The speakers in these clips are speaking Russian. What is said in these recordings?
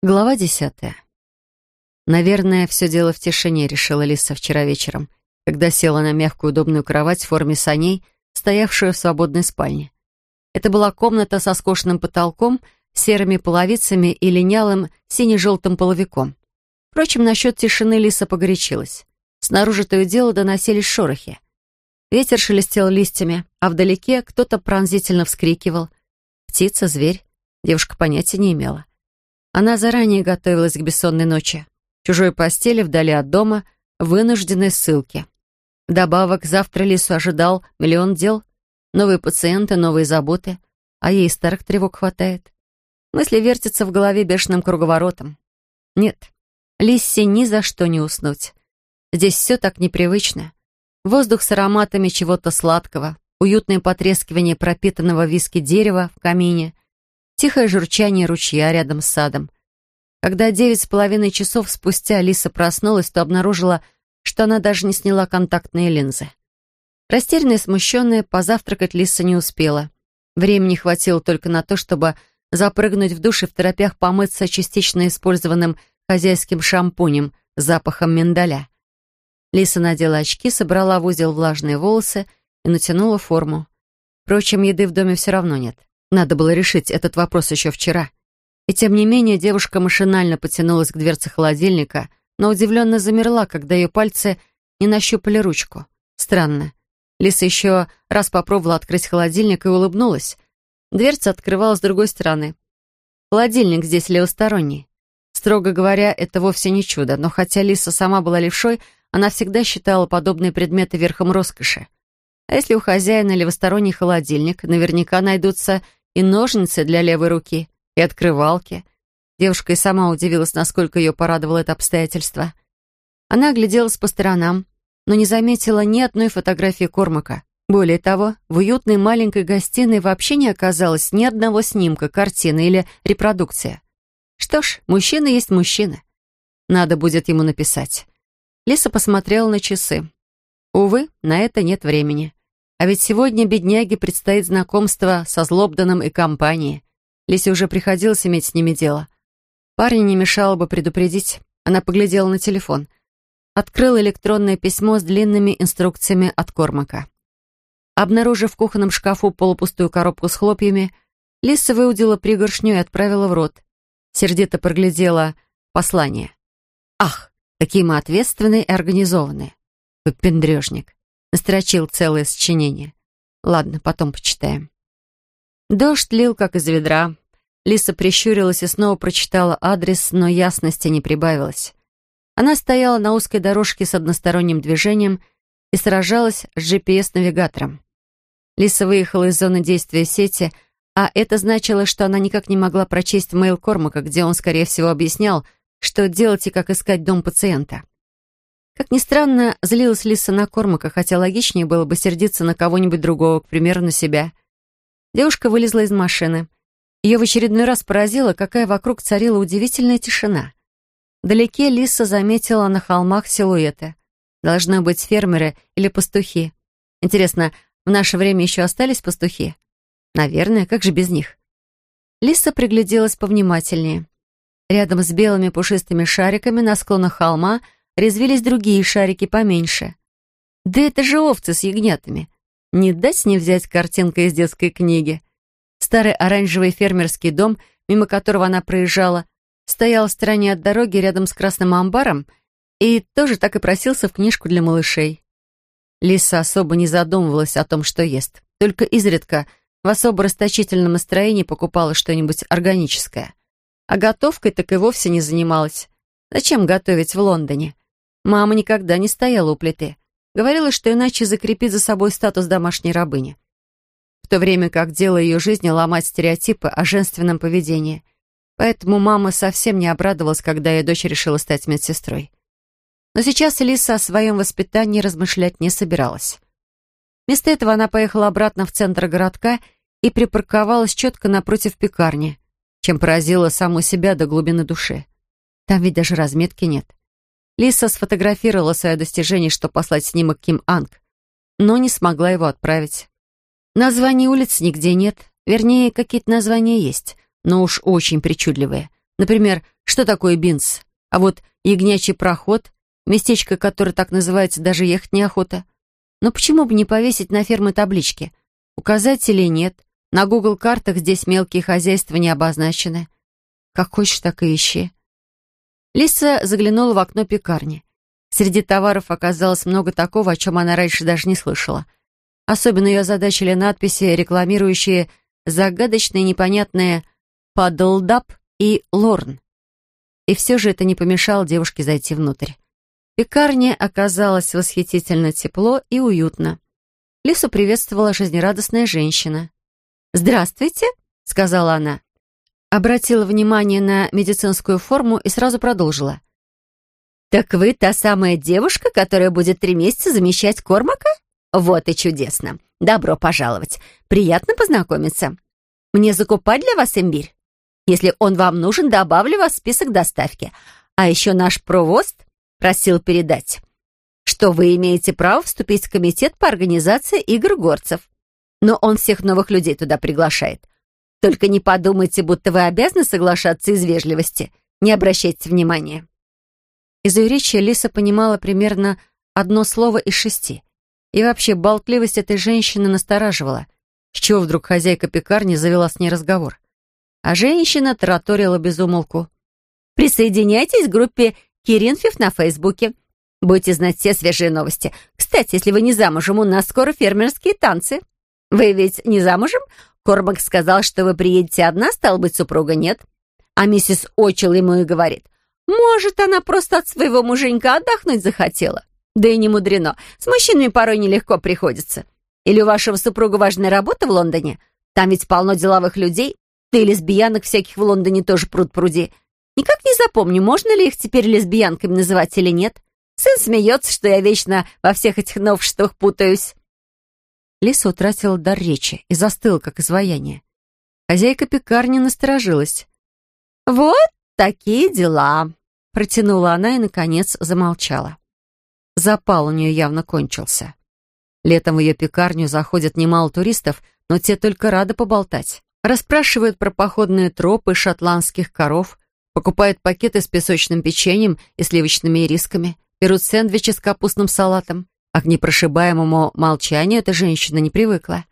Глава десятая. Наверное, все дело в тишине, решила Лиса вчера вечером, когда села на мягкую удобную кровать в форме саней, стоявшую в свободной спальне. Это была комната со скошенным потолком, серыми половицами и линялым сине-желтым половиком. Впрочем, насчет тишины Лиса погорячилась. Снаружи то и дело доносились шорохи. Ветер шелестел листьями, а вдалеке кто-то пронзительно вскрикивал. Птица, зверь. Девушка понятия не имела. Она заранее готовилась к бессонной ночи. Чужой постели вдали от дома, вынужденной ссылки. Вдобавок, завтра Лису ожидал миллион дел. Новые пациенты, новые заботы. А ей старых тревог хватает. Мысли вертятся в голове бешеным круговоротом. Нет, Лиссе ни за что не уснуть. Здесь все так непривычно. Воздух с ароматами чего-то сладкого, уютное потрескивание пропитанного виски дерева в камине, Тихое журчание ручья рядом с садом. Когда девять с половиной часов спустя Лиса проснулась, то обнаружила, что она даже не сняла контактные линзы. Растерянная и смущенная, позавтракать Лиса не успела. Времени хватило только на то, чтобы запрыгнуть в душ и в торопях помыться частично использованным хозяйским шампунем с запахом миндаля. Лиса надела очки, собрала в узел влажные волосы и натянула форму. Впрочем, еды в доме все равно нет. Надо было решить этот вопрос еще вчера. И тем не менее девушка машинально потянулась к дверце холодильника, но удивленно замерла, когда ее пальцы не нащупали ручку. Странно. Лиса еще раз попробовала открыть холодильник и улыбнулась. Дверца открывалась с другой стороны. Холодильник здесь левосторонний. Строго говоря, это вовсе не чудо, но хотя Лиса сама была левшой, она всегда считала подобные предметы верхом роскоши. А если у хозяина левосторонний холодильник, наверняка найдутся и ножницы для левой руки, и открывалки. Девушка и сама удивилась, насколько ее порадовало это обстоятельство. Она огляделась по сторонам, но не заметила ни одной фотографии Кормака. Более того, в уютной маленькой гостиной вообще не оказалось ни одного снимка, картины или репродукции. Что ж, мужчина есть мужчина. Надо будет ему написать. Лиса посмотрела на часы. Увы, на это нет времени. А ведь сегодня бедняге предстоит знакомство со Злобданом и компанией. Лисе уже приходилось иметь с ними дело. Парня не мешало бы предупредить. Она поглядела на телефон. Открыла электронное письмо с длинными инструкциями от Кормака. Обнаружив в кухонном шкафу полупустую коробку с хлопьями, Лиса выудила пригоршню и отправила в рот. Сердито проглядела послание. «Ах, какие мы ответственные и организованные! Выпендрежник! Настрочил целое сочинение. Ладно, потом почитаем. Дождь лил, как из ведра. Лиса прищурилась и снова прочитала адрес, но ясности не прибавилось. Она стояла на узкой дорожке с односторонним движением и сражалась с GPS-навигатором. Лиса выехала из зоны действия сети, а это значило, что она никак не могла прочесть мейл Кормака, где он, скорее всего, объяснял, что делать и как искать дом пациента. Как ни странно, злилась Лиса на Кормака, хотя логичнее было бы сердиться на кого-нибудь другого, к примеру, на себя. Девушка вылезла из машины. Ее в очередной раз поразило, какая вокруг царила удивительная тишина. Вдалеке Лиса заметила на холмах силуэты. Должны быть фермеры или пастухи. Интересно, в наше время еще остались пастухи? Наверное, как же без них? Лиса пригляделась повнимательнее. Рядом с белыми пушистыми шариками на склонах холма — резвились другие шарики поменьше. Да это же овцы с ягнятами. Не дать не взять картинка из детской книги. Старый оранжевый фермерский дом, мимо которого она проезжала, стоял в стороне от дороги рядом с красным амбаром и тоже так и просился в книжку для малышей. Лиса особо не задумывалась о том, что ест. Только изредка в особо расточительном настроении покупала что-нибудь органическое. А готовкой так и вовсе не занималась. Зачем готовить в Лондоне? Мама никогда не стояла у плиты. Говорила, что иначе закрепит за собой статус домашней рабыни. В то время как дело ее жизни ломать стереотипы о женственном поведении. Поэтому мама совсем не обрадовалась, когда ее дочь решила стать медсестрой. Но сейчас Элиса о своем воспитании размышлять не собиралась. Вместо этого она поехала обратно в центр городка и припарковалась четко напротив пекарни, чем поразила саму себя до глубины души. Там ведь даже разметки нет. Лиса сфотографировала свое достижение, чтобы послать снимок Ким Анг, но не смогла его отправить. Названий улиц нигде нет, вернее, какие-то названия есть, но уж очень причудливые. Например, что такое Бинс? А вот ягнячий проход, местечко, которое так называется, даже ехать неохота. Но почему бы не повесить на фермы таблички? Указателей нет. На Google картах здесь мелкие хозяйства не обозначены. Как хочешь, так и ищи. Лиса заглянула в окно пекарни. Среди товаров оказалось много такого, о чем она раньше даже не слышала. Особенно ее озадачили надписи, рекламирующие загадочные непонятные «Падлдап» и «Лорн». И все же это не помешало девушке зайти внутрь. Пекарня оказалась восхитительно тепло и уютно. Лису приветствовала жизнерадостная женщина. «Здравствуйте», — сказала она. Обратила внимание на медицинскую форму и сразу продолжила. «Так вы та самая девушка, которая будет три месяца замещать Кормака? Вот и чудесно. Добро пожаловать. Приятно познакомиться. Мне закупать для вас имбирь? Если он вам нужен, добавлю вас в список доставки. А еще наш провост просил передать, что вы имеете право вступить в комитет по организации игр горцев. Но он всех новых людей туда приглашает. Только не подумайте, будто вы обязаны соглашаться из вежливости. Не обращайте внимания». Из ее Лиса понимала примерно одно слово из шести. И вообще, болтливость этой женщины настораживала. С чего вдруг хозяйка пекарни завела с ней разговор? А женщина тараторила без умолку. «Присоединяйтесь к группе Киринфев на Фейсбуке. Будете знать все свежие новости. Кстати, если вы не замужем, у нас скоро фермерские танцы. Вы ведь не замужем? Кормак сказал, что вы приедете одна, стал быть, супруга нет. А миссис Очел ему и говорит, может, она просто от своего муженька отдохнуть захотела. Да и не мудрено. С мужчинами порой нелегко приходится. Или у вашего супруга важная работа в Лондоне? Там ведь полно деловых людей. Да и лесбиянок всяких в Лондоне тоже пруд пруди. Никак не запомню, можно ли их теперь лесбиянками называть или нет. Сын смеется, что я вечно во всех этих новшествах путаюсь. Лиса утратила дар речи и застыла, как изваяние. Хозяйка пекарни насторожилась. «Вот такие дела», — протянула она и, наконец, замолчала. Запал у нее явно кончился. Летом в ее пекарню заходят немало туристов, но те только рады поболтать. Расспрашивают про походные тропы шотландских коров, покупают пакеты с песочным печеньем и сливочными ирисками, берут сэндвичи с капустным салатом. А к непрошибаемому молчанию эта женщина не привыкла.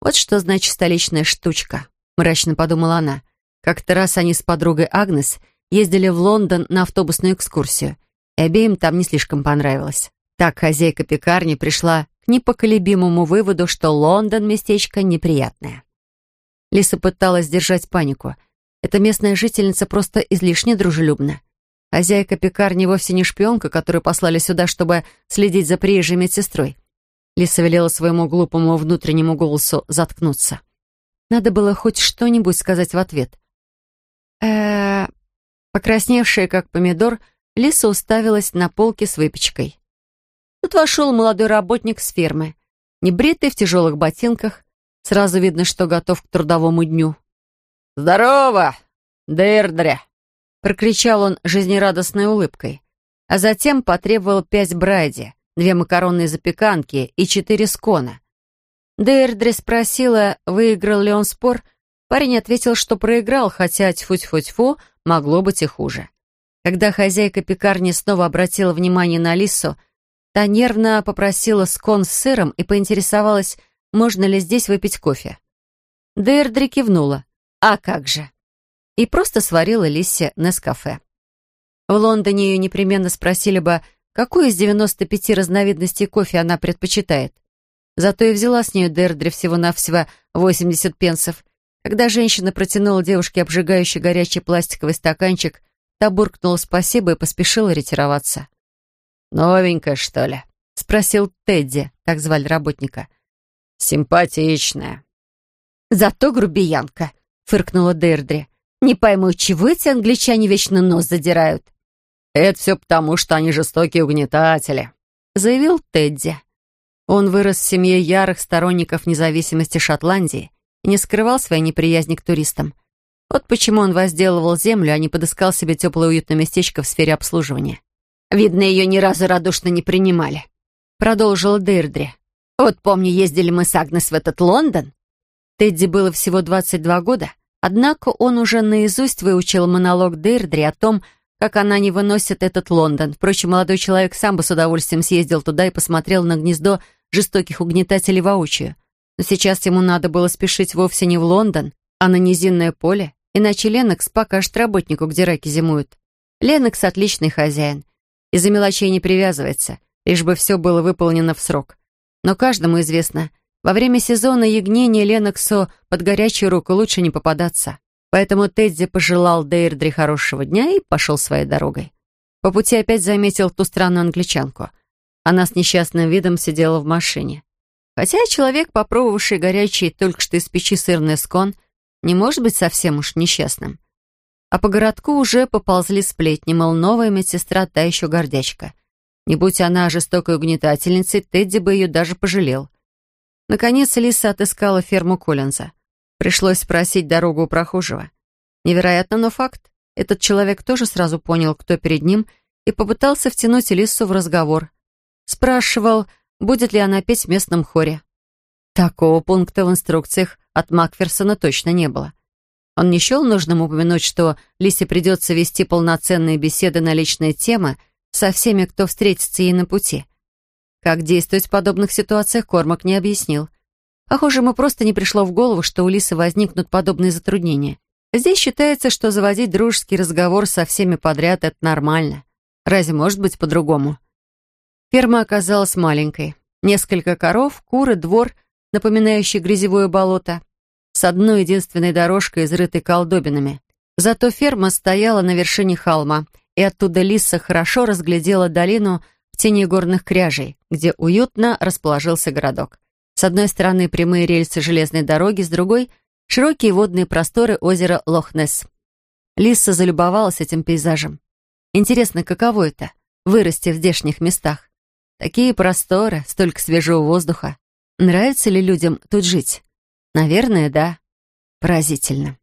Вот что значит столичная штучка, мрачно подумала она. Как-то раз они с подругой Агнес ездили в Лондон на автобусную экскурсию, и обеим там не слишком понравилось. Так хозяйка пекарни пришла к непоколебимому выводу, что Лондон — местечко неприятное. Лиса пыталась сдержать панику. Эта местная жительница просто излишне дружелюбна. Хозяйка пекарни вовсе не шпионка, которую послали сюда, чтобы следить за приезжей медсестрой. Лиса велела своему глупому внутреннему голосу заткнуться. Надо было хоть что-нибудь сказать в ответ. э Покрасневшая, как помидор, Лиса уставилась на полке с выпечкой. Тут вошел молодой работник с фермы, небритый в тяжелых ботинках. Сразу видно, что готов к трудовому дню. «Здорово, Дырдря!» Прокричал он жизнерадостной улыбкой, а затем потребовал пять брайди, две макаронные запеканки и четыре скона. Дейрдри спросила, выиграл ли он спор. Парень ответил, что проиграл, хотя тьфу-тьфу-тьфу могло быть и хуже. Когда хозяйка пекарни снова обратила внимание на Лису, та нервно попросила скон с сыром и поинтересовалась, можно ли здесь выпить кофе. Дейрдри кивнула. «А как же!» И просто сварила Лиссе Нескафе. В Лондоне ее непременно спросили бы, какую из 95 разновидностей кофе она предпочитает. Зато и взяла с нее Дердри всего-навсего 80 пенсов. Когда женщина протянула девушке обжигающий горячий пластиковый стаканчик, та буркнула спасибо и поспешила ретироваться. «Новенькая, что ли?» — спросил Тедди, так звали работника. «Симпатичная». «Зато грубиянка», — фыркнула Дердри. Не пойму, чего эти англичане вечно нос задирают?» «Это все потому, что они жестокие угнетатели», — заявил Тедди. Он вырос в семье ярых сторонников независимости Шотландии и не скрывал своей неприязни к туристам. Вот почему он возделывал землю, а не подыскал себе теплое уютное местечко в сфере обслуживания. «Видно, ее ни разу радушно не принимали», — продолжила Дырдри. «Вот помню, ездили мы с Агнес в этот Лондон». Тедди было всего 22 года, Однако он уже наизусть выучил монолог Дейрдри о том, как она не выносит этот Лондон. Впрочем, молодой человек сам бы с удовольствием съездил туда и посмотрел на гнездо жестоких угнетателей воочию. Но сейчас ему надо было спешить вовсе не в Лондон, а на низинное поле, иначе Ленокс покажет работнику, где раки зимуют. Ленокс — отличный хозяин. Из-за мелочей не привязывается, лишь бы все было выполнено в срок. Но каждому известно, во время сезона ягнения Леноксу под горячую руку лучше не попадаться. Поэтому Тедди пожелал Дейрдри хорошего дня и пошел своей дорогой. По пути опять заметил ту странную англичанку. Она с несчастным видом сидела в машине. Хотя человек, попробовавший горячий только что из печи сырный скон, не может быть совсем уж несчастным. А по городку уже поползли сплетни, мол, новая медсестра та еще гордячка. Не будь она жестокой угнетательницей, Тедди бы ее даже пожалел. Наконец Лиса отыскала ферму Коллинза. Пришлось спросить дорогу у прохожего. Невероятно, но факт. Этот человек тоже сразу понял, кто перед ним, и попытался втянуть Лису в разговор. Спрашивал, будет ли она петь в местном хоре. Такого пункта в инструкциях от Макферсона точно не было. Он не счел нужным упомянуть, что Лисе придется вести полноценные беседы на личные темы со всеми, кто встретится ей на пути. Как действовать в подобных ситуациях, Кормак не объяснил. Похоже, ему просто не пришло в голову, что у Лисы возникнут подобные затруднения. Здесь считается, что заводить дружеский разговор со всеми подряд — это нормально. Разве может быть по-другому? Ферма оказалась маленькой. Несколько коров, куры, двор, напоминающий грязевое болото, с одной единственной дорожкой, изрытой колдобинами. Зато ферма стояла на вершине холма, и оттуда Лиса хорошо разглядела долину тени горных кряжей, где уютно расположился городок. С одной стороны прямые рельсы железной дороги, с другой — широкие водные просторы озера Лохнес. Лиса залюбовалась этим пейзажем. Интересно, каково это — вырасти в здешних местах? Такие просторы, столько свежего воздуха. Нравится ли людям тут жить? Наверное, да. Поразительно.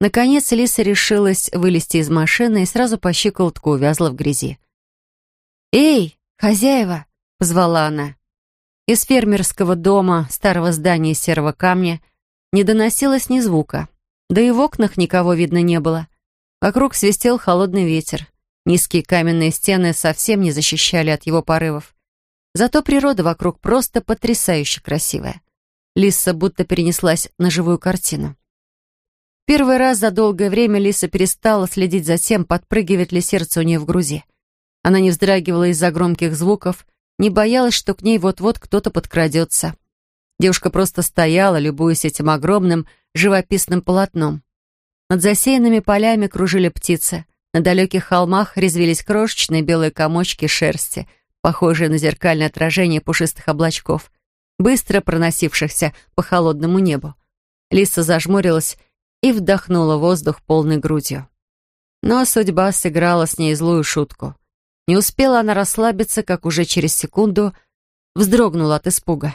Наконец Лиса решилась вылезти из машины и сразу по щиколотку увязла в грязи. «Эй, хозяева!» — позвала она. Из фермерского дома, старого здания из серого камня, не доносилось ни звука. Да и в окнах никого видно не было. Вокруг свистел холодный ветер. Низкие каменные стены совсем не защищали от его порывов. Зато природа вокруг просто потрясающе красивая. Лиса будто перенеслась на живую картину. Первый раз за долгое время Лиса перестала следить за тем, подпрыгивает ли сердце у нее в груди. Она не вздрагивала из-за громких звуков, не боялась, что к ней вот-вот кто-то подкрадется. Девушка просто стояла, любуясь этим огромным живописным полотном. Над засеянными полями кружили птицы — на далеких холмах резвились крошечные белые комочки шерсти, похожие на зеркальное отражение пушистых облачков, быстро проносившихся по холодному небу. Лиса зажмурилась и вдохнула воздух полной грудью. Но судьба сыграла с ней злую шутку. Не успела она расслабиться, как уже через секунду вздрогнула от испуга.